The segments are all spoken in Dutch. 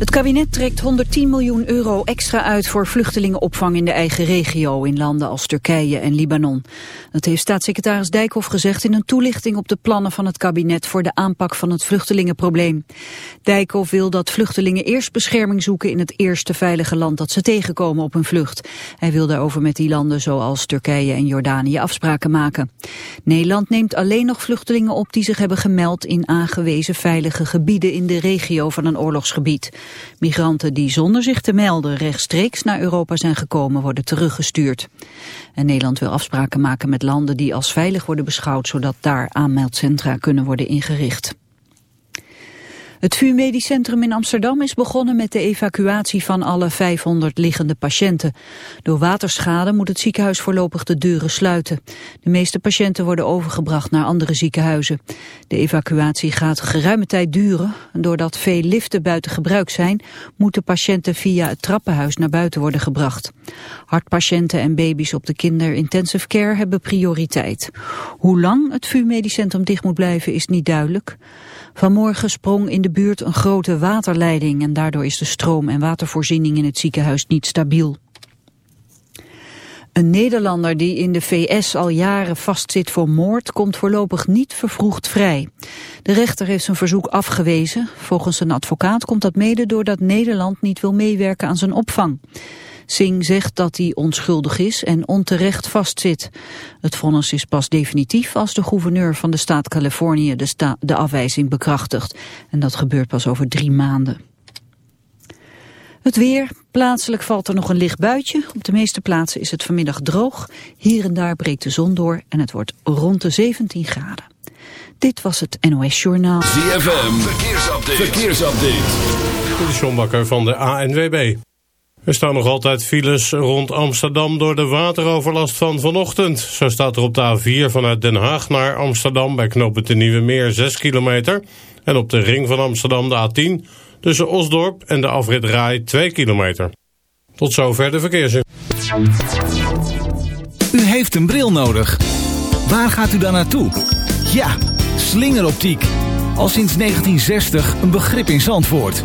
Het kabinet trekt 110 miljoen euro extra uit voor vluchtelingenopvang in de eigen regio in landen als Turkije en Libanon. Dat heeft staatssecretaris Dijkhoff gezegd in een toelichting op de plannen van het kabinet voor de aanpak van het vluchtelingenprobleem. Dijkhoff wil dat vluchtelingen eerst bescherming zoeken in het eerste veilige land dat ze tegenkomen op hun vlucht. Hij wil daarover met die landen zoals Turkije en Jordanië afspraken maken. Nederland neemt alleen nog vluchtelingen op die zich hebben gemeld in aangewezen veilige gebieden in de regio van een oorlogsgebied. Migranten die zonder zich te melden rechtstreeks naar Europa zijn gekomen worden teruggestuurd. En Nederland wil afspraken maken met landen die als veilig worden beschouwd zodat daar aanmeldcentra kunnen worden ingericht. Het VU Medisch Centrum in Amsterdam is begonnen met de evacuatie van alle 500 liggende patiënten. Door waterschade moet het ziekenhuis voorlopig de deuren sluiten. De meeste patiënten worden overgebracht naar andere ziekenhuizen. De evacuatie gaat geruime tijd duren. Doordat veel liften buiten gebruik zijn, moeten patiënten via het trappenhuis naar buiten worden gebracht. Hartpatiënten en baby's op de kinder-intensive care hebben prioriteit. Hoe lang het VU Medisch Centrum dicht moet blijven is niet duidelijk. Vanmorgen sprong in de buurt een grote waterleiding en daardoor is de stroom- en watervoorziening in het ziekenhuis niet stabiel. Een Nederlander die in de VS al jaren vastzit voor moord komt voorlopig niet vervroegd vrij. De rechter heeft zijn verzoek afgewezen. Volgens een advocaat komt dat mede doordat Nederland niet wil meewerken aan zijn opvang. Singh zegt dat hij onschuldig is en onterecht vastzit. Het vonnis is pas definitief als de gouverneur van de staat Californië de, de afwijzing bekrachtigt. En dat gebeurt pas over drie maanden. Het weer. Plaatselijk valt er nog een licht buitje. Op de meeste plaatsen is het vanmiddag droog. Hier en daar breekt de zon door en het wordt rond de 17 graden. Dit was het NOS Journaal. ZFM. Verkeersupdate. Verkeersupdate. De Sjombakker van de ANWB. Er staan nog altijd files rond Amsterdam door de wateroverlast van vanochtend. Zo staat er op de A4 vanuit Den Haag naar Amsterdam bij knooppunt de Nieuwe Meer 6 kilometer. En op de ring van Amsterdam de A10 tussen Osdorp en de afrit Rai 2 kilometer. Tot zover de verkeersin. U heeft een bril nodig. Waar gaat u dan naartoe? Ja, slingeroptiek. Al sinds 1960 een begrip in Zandvoort.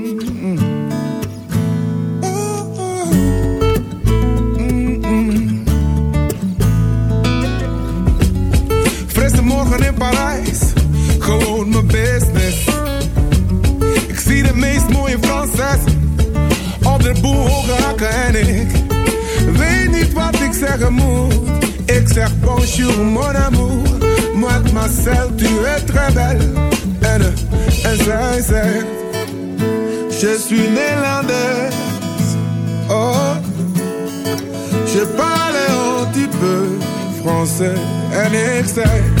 mijn business. Ik zie de meest mooie Franses. Op de boel hoge hakken en ik weet niet wat ik zeggen moet. Ik zeg bonjour mon amour. Mademoiselle, tu es très belle. En, en zij zegt, je suis néerlandaise. Oh, je parle un petit peu français. En ik zei,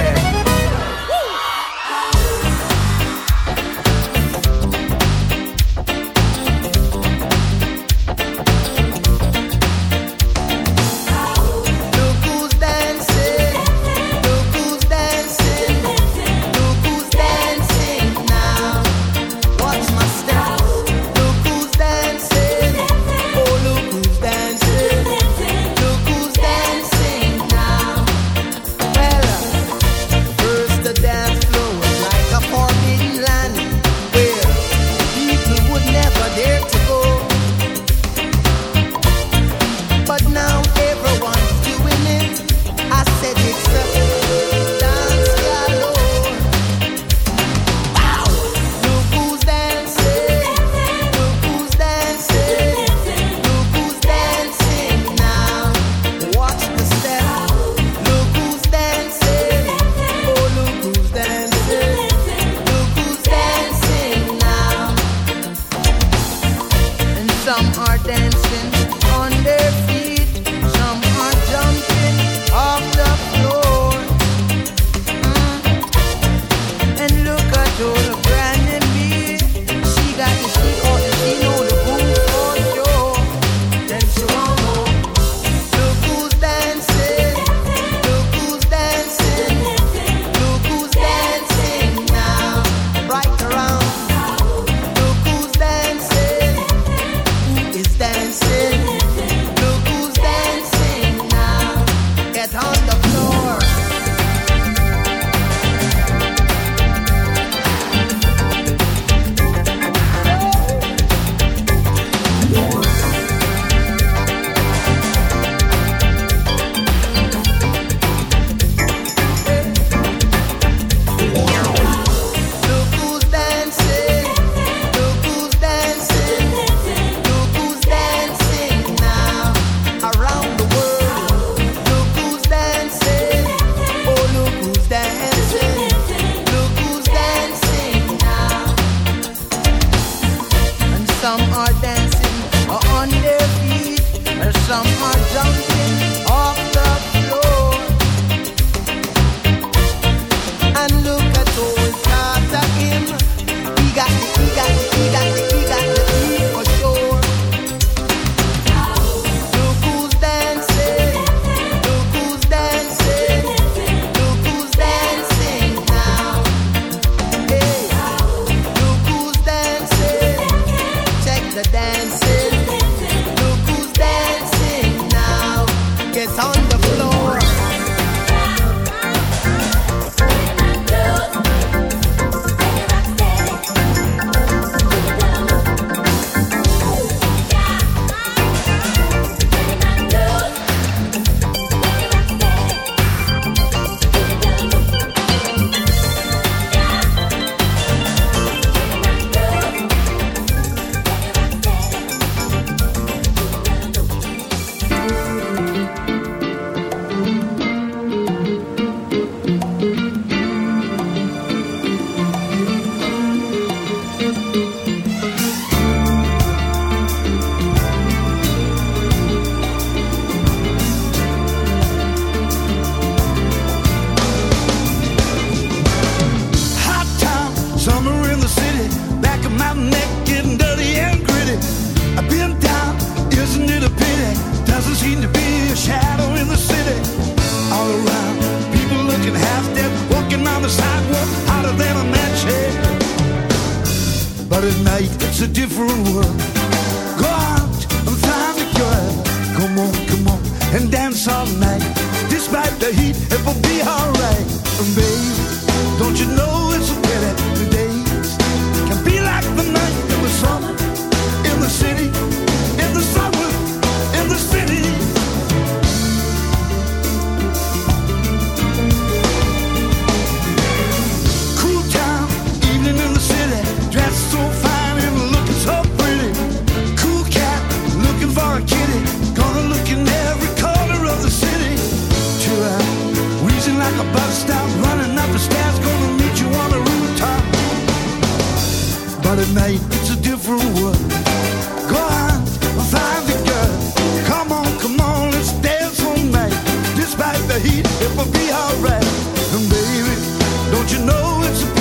better the bus stop, running up the stairs, gonna meet you on the rooftop. But at night, it's a different world. Go on, find the girl. Come on, come on, let's dance all night. Despite the heat, it will be alright. And baby, don't you know it's a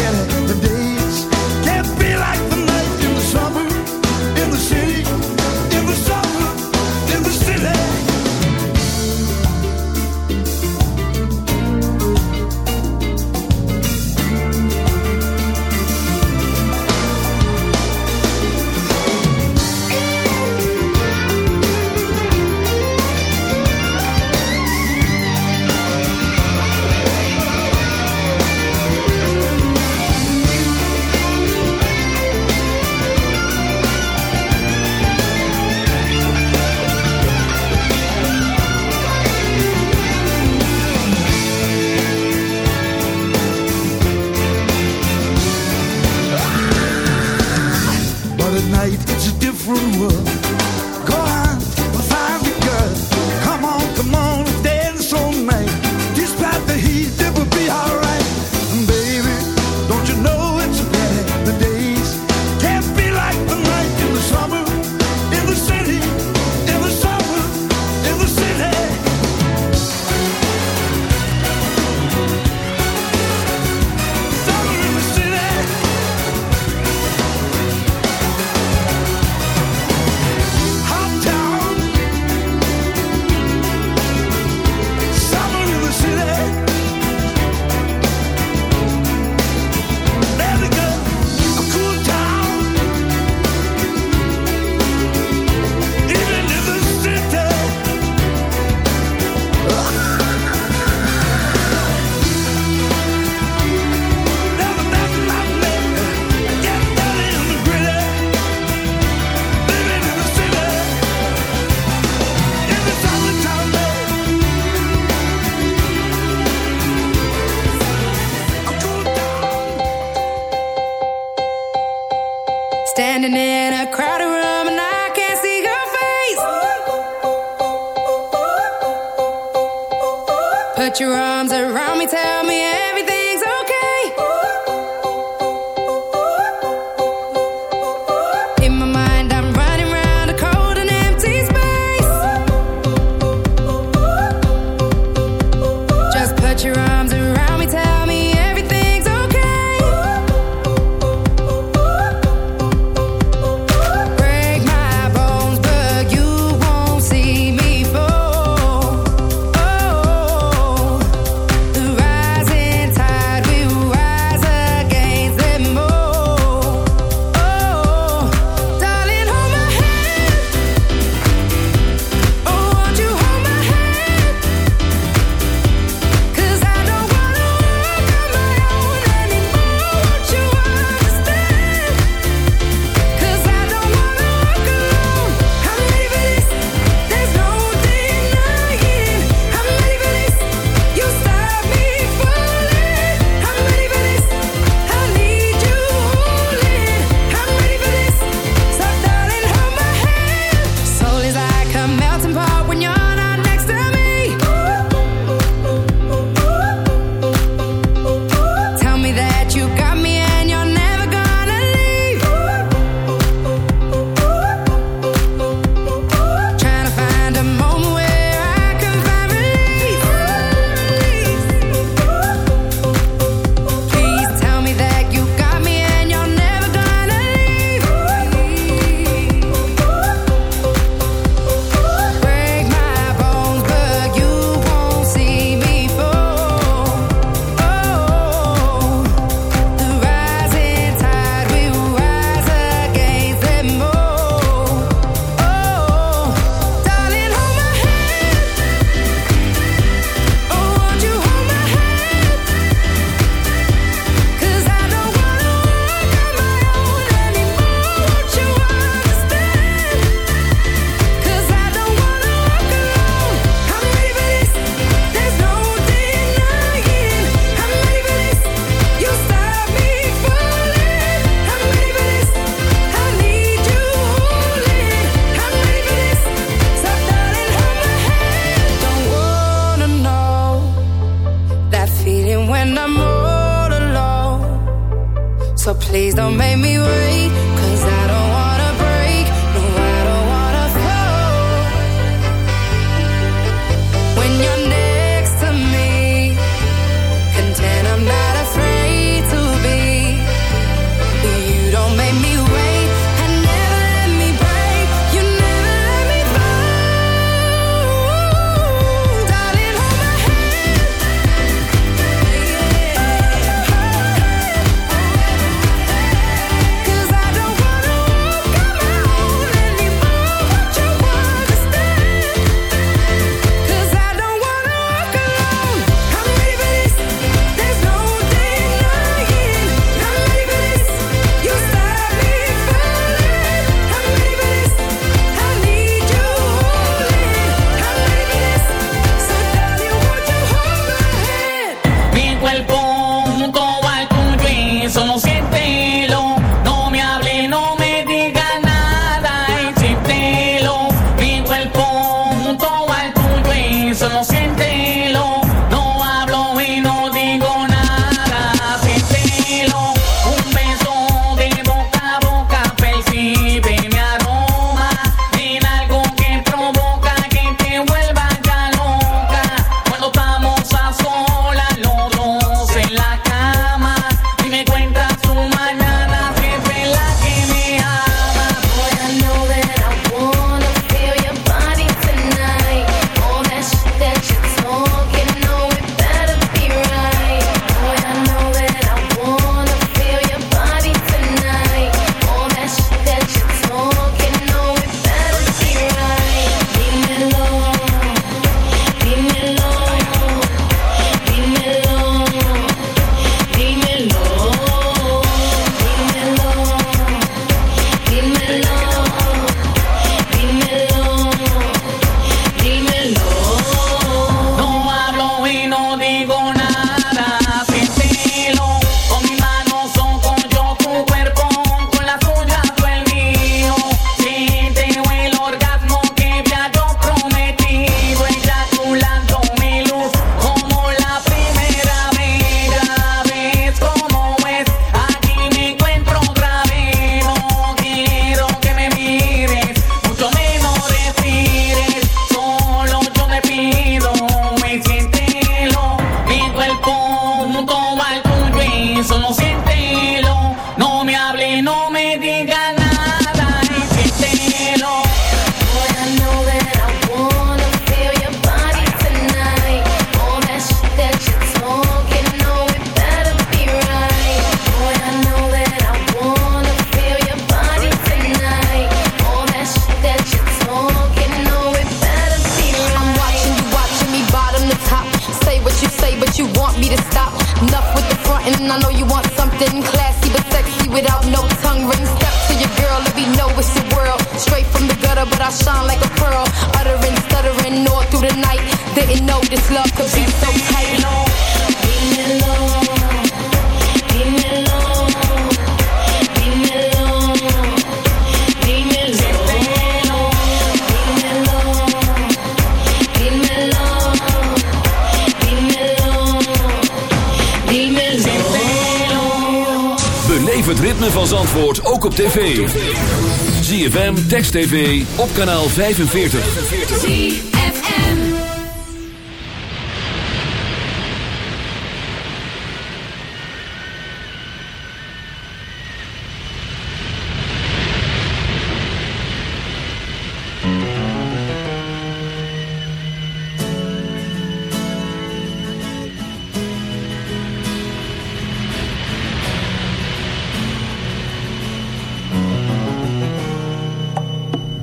TV op kanaal 45.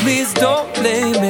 Please don't blame it,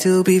to be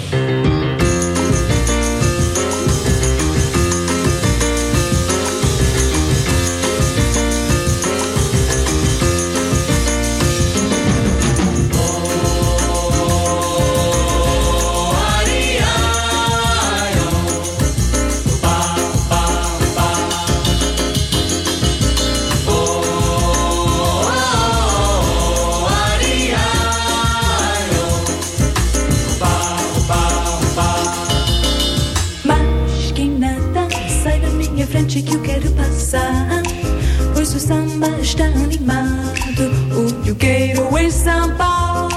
frente que eu quero passar. Pois o samba está animado. O que eu quero é samba.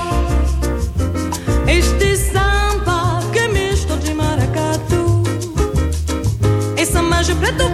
Este samba que é misto de maracatu. É samba de preto